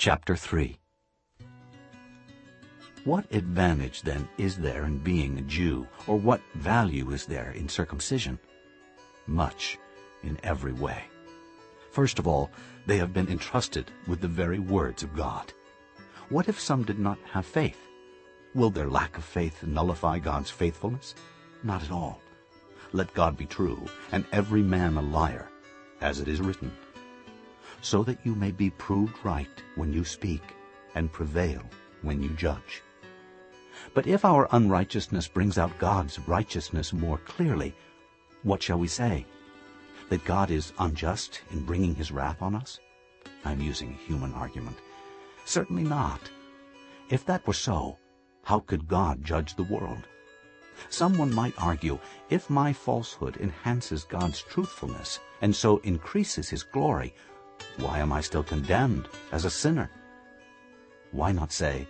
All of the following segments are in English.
Chapter 3 What advantage, then, is there in being a Jew, or what value is there in circumcision? Much, in every way. First of all, they have been entrusted with the very words of God. What if some did not have faith? Will their lack of faith nullify God's faithfulness? Not at all. Let God be true, and every man a liar, as it is written, so that you may be proved right when you speak, and prevail when you judge. But if our unrighteousness brings out God's righteousness more clearly, what shall we say? That God is unjust in bringing his wrath on us? I'm using a human argument. Certainly not. If that were so, how could God judge the world? Someone might argue, if my falsehood enhances God's truthfulness and so increases his glory, why am I still condemned as a sinner? Why not say,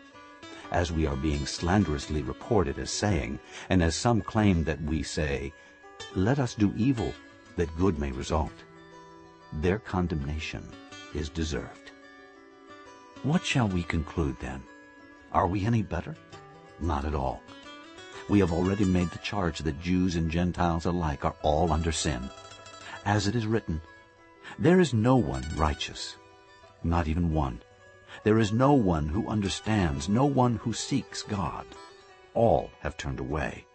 as we are being slanderously reported as saying, and as some claim that we say, let us do evil that good may result. Their condemnation is deserved. What shall we conclude then? Are we any better? Not at all. We have already made the charge that Jews and Gentiles alike are all under sin. As it is written, There is no one righteous, not even one. There is no one who understands, no one who seeks God. All have turned away.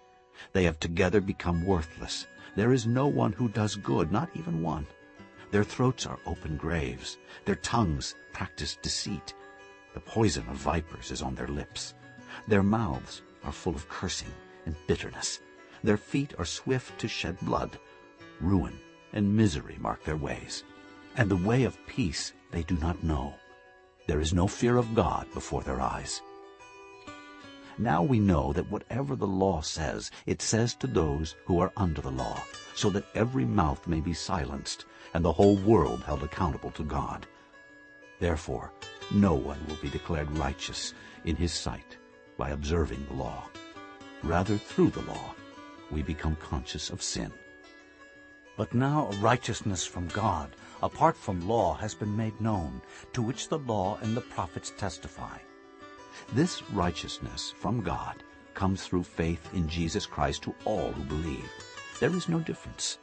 They have together become worthless. There is no one who does good, not even one. Their throats are open graves. Their tongues practice deceit. The poison of vipers is on their lips. Their mouths are full of cursing and bitterness. Their feet are swift to shed blood. Ruin and misery mark their ways. And the way of peace they do not know. There is no fear of God before their eyes. Now we know that whatever the law says, it says to those who are under the law, so that every mouth may be silenced, and the whole world held accountable to God. Therefore, no one will be declared righteous in his sight by observing the law. Rather, through the law, we become conscious of sin. But now righteousness from God, apart from law, has been made known, to which the law and the prophets testify. This righteousness from God comes through faith in Jesus Christ to all who believe. There is no difference.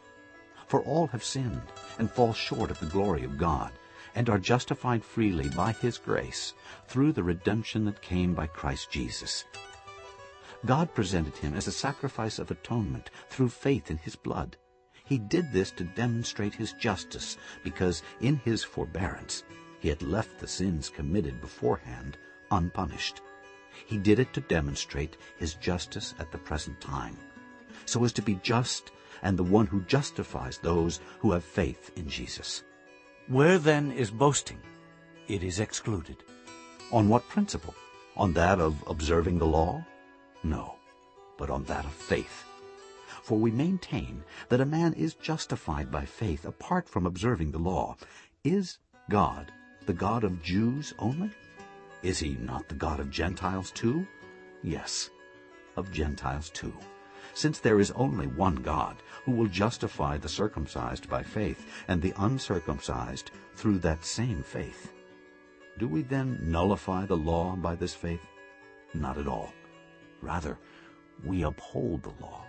For all have sinned and fall short of the glory of God, and are justified freely by his grace through the redemption that came by Christ Jesus. God presented him as a sacrifice of atonement through faith in his blood. He did this to demonstrate his justice, because in his forbearance he had left the sins committed beforehand unpunished. He did it to demonstrate his justice at the present time, so as to be just and the one who justifies those who have faith in Jesus. Where then is boasting? It is excluded. On what principle? On that of observing the law? No, but on that of faith. For we maintain that a man is justified by faith apart from observing the law. Is God the God of Jews only? Is he not the God of Gentiles too? Yes, of Gentiles too. Since there is only one God, who will justify the circumcised by faith, and the uncircumcised through that same faith. Do we then nullify the law by this faith? Not at all. Rather, we uphold the law.